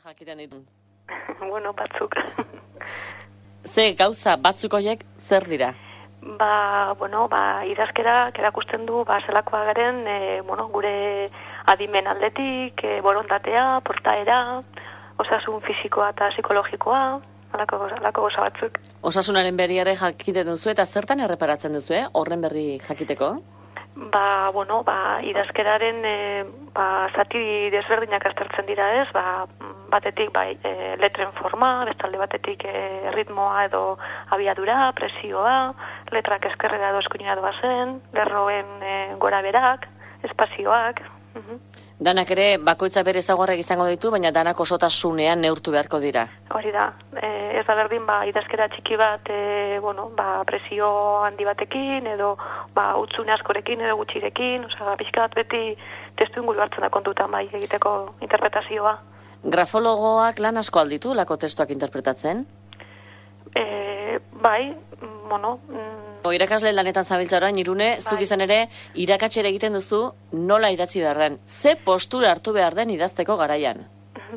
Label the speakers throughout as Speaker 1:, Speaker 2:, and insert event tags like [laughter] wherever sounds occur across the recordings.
Speaker 1: gauza jakiten ditu.
Speaker 2: bueno, batzuk. [laughs]
Speaker 1: Ze gauza batzuk horiek zer dira?
Speaker 2: ba, bueno, ba, idazkera, erakusten du, ba, zelakoa garen, e, bueno, gure adimen aldetik, e, borondatea, portaera, osasun fisikoa eta psikologikoa, alako, alako goza batzuk.
Speaker 1: Osasunaren berri ere jakiten duzu eta zertan erreparatzen duzu, eh? horren berri jakiteko?
Speaker 2: Ba, bueno, ba, idazkeraren e, ba, zati desberdinak aztertzen dira ez, ba, batetik bai, e, letren forma, bestalde batetik e, ritmoa edo abiadura, presioa, letrak eskerrera edo eskuinera doa zen, lerroen e, gora berak, espazioak. Mhm.
Speaker 1: Danak ere bakoitza bere ezagorrak izango ditu, baina danak osotasunean neurtu beharko dira.
Speaker 2: Hori da, e, ez da berdin ba, idazkera txiki bat, e, bueno, ba, presio handi batekin, edo ba, utzune askorekin, edo gutxirekin, oza, pixka bat beti testu inguru hartzen da kontutan bai egiteko interpretazioa.
Speaker 1: Grafologoak lan asko alditu lako testuak interpretatzen?
Speaker 2: E, bai, bueno, mm,
Speaker 1: irakasle lanetan zabiltza orain irune, bai. zuk izan ere irakatxere egiten duzu nola idatzi behar den. Ze postura hartu behar den idazteko garaian?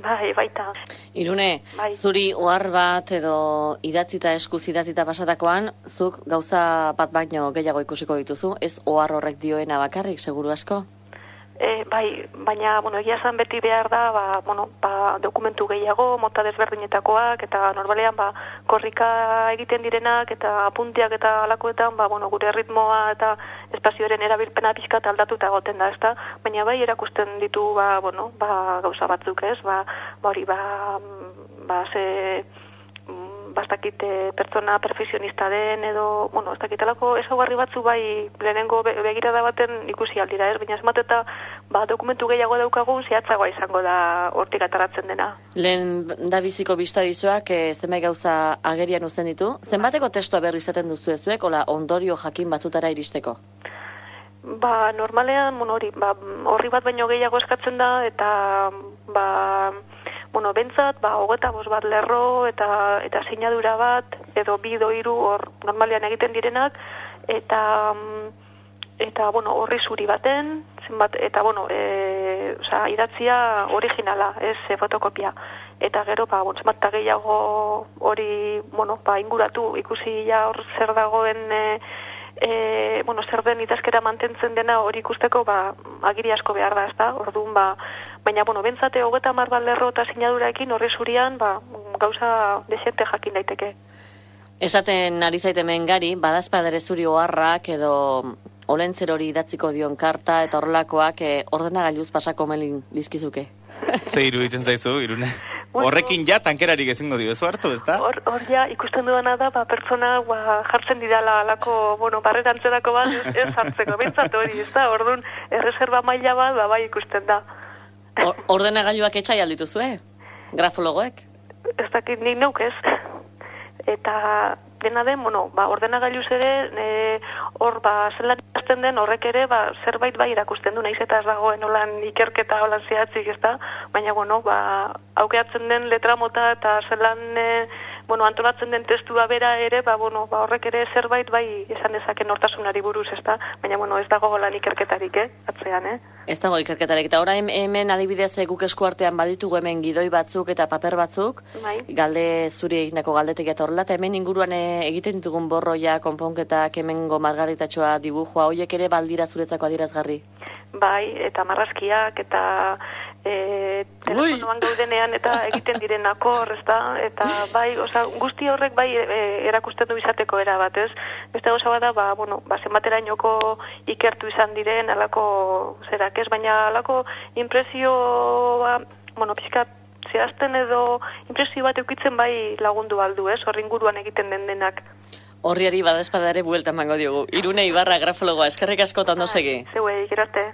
Speaker 2: Bai, baita.
Speaker 1: Irune,
Speaker 2: Bai.
Speaker 1: zuri ohar bat edo idatzita eskuz idatzita pasatakoan, zuk gauza bat baino gehiago ikusiko dituzu, ez ohar horrek dioena bakarrik, seguru asko?
Speaker 2: E, bai, baina, bueno, egia esan beti behar da, ba, bueno, ba, dokumentu gehiago, mota desberdinetakoak, eta normalean, ba, korrika egiten direnak, eta apuntiak eta alakoetan, ba, bueno, gure ritmoa eta espazioaren erabilpena pixka aldatuta goten da, ezta? Baina bai, erakusten ditu, ba, bueno, ba, gauza batzuk, ez? Ba, ba hori, ba, mm, ba, ze, bastakit pertsona perfekzionista den edo, bueno, ez dakitelako ezaugarri batzu bai lehenengo be- begirada baten ikusi aldira, ez? Baina esmat eta ba, dokumentu gehiago daukagun zehatzagoa izango da hortik ataratzen dena.
Speaker 1: Lehen da biziko biztadizoak e, zenbait gauza agerian uzten ditu. Zenbateko testua berri izaten duzu ezuek, ola ondorio jakin batzutara iristeko?
Speaker 2: Ba, normalean, bueno, hori, ba, horri bat baino gehiago eskatzen da, eta, ba, bueno, bentsat, ba, hogeta bos bat lerro, eta, eta sinadura bat, edo bi do hiru hor normalean egiten direnak, eta, mm, eta, bueno, horri zuri baten, zenbat, eta, bueno, e, oza, idatzia originala, ez e, fotokopia. Eta gero, ba, bon, zenbat gehiago hori, bueno, ba, inguratu, ikusi ja hor zer dagoen, e, e, bueno, zer den idazkera mantentzen dena hori ikusteko, ba, agiri asko behar da, ezta? Orduan, ba, baina, bueno, bentsate hogeta mar bat lerro eta sinaduraekin horri zurian, ba, gauza desente jakin daiteke.
Speaker 1: Esaten ari zaitemen gari, badazpadere zuri oharrak edo olentzer hori idatziko dion karta eta horrelakoak e, ordenagailuz pasako melin dizkizuke. [laughs]
Speaker 3: Ze iruditzen zaizu, irune?
Speaker 2: Bueno.
Speaker 3: Horrekin ja tankerarik ezingo dio, ez hartu, ez da?
Speaker 2: Hor, hor ja, ikusten duena da, ba, pertsona ba, jartzen didala alako, bueno, barrerantzerako bat, ez, hartzeko, bentsat hori, ez da, orduan, erreserba maila bat, ba, bai ikusten da.
Speaker 1: Or, ordenagailuak etxai aldituzue? Grafologoek?
Speaker 2: ez dakit nik neuk ez. Eta dena den, bueno, ba, ordenagailuz ere, e, hor, ba, zelan ikasten den horrek ere, ba, zerbait bai irakusten du, naiz eta ez dagoen holan ikerketa holan zehatzik, ez da? Baina, bueno, ba, aukeatzen den letra mota eta zelan, e, bueno, antolatzen den testua bera ere, ba, bueno, ba, horrek ere zerbait bai esan dezaken hortasunari buruz, ez da? Baina, bueno, ez dago holan ikerketarik, eh? Atzean, eh?
Speaker 1: Ez dago ikerketarik. Eta orain hemen adibidez eh, guk esku artean baditugu hemen gidoi batzuk eta paper batzuk,
Speaker 2: Bai.
Speaker 1: galde zuri egindako galdetek eta horrela, eta hemen inguruan eh, egiten ditugun borroia, konponketak, hemengo margaritatxoa, dibujua, hoiek ere baldira zuretzako adierazgarri.
Speaker 2: bai, eta marrazkiak, eta e, telefonoan gaudenean eta [laughs] egiten diren akor, ezta? Eta bai, osea, guzti horrek bai e, erakusten du izateko era bat, ez? Beste gauza bada, ba, bueno, ba, zenbaterainoko ikertu izan diren, alako, zerak ez, baina alako impresio, ba, bueno, pixka zehazten edo impresio bat eukitzen bai lagundu aldu, ez? Horri inguruan egiten den denak.
Speaker 1: Horriari badespadare buelta emango diogu. Irune Ibarra grafologoa, eskerrik asko eta ondo segi.
Speaker 2: Zeuei, gerarte.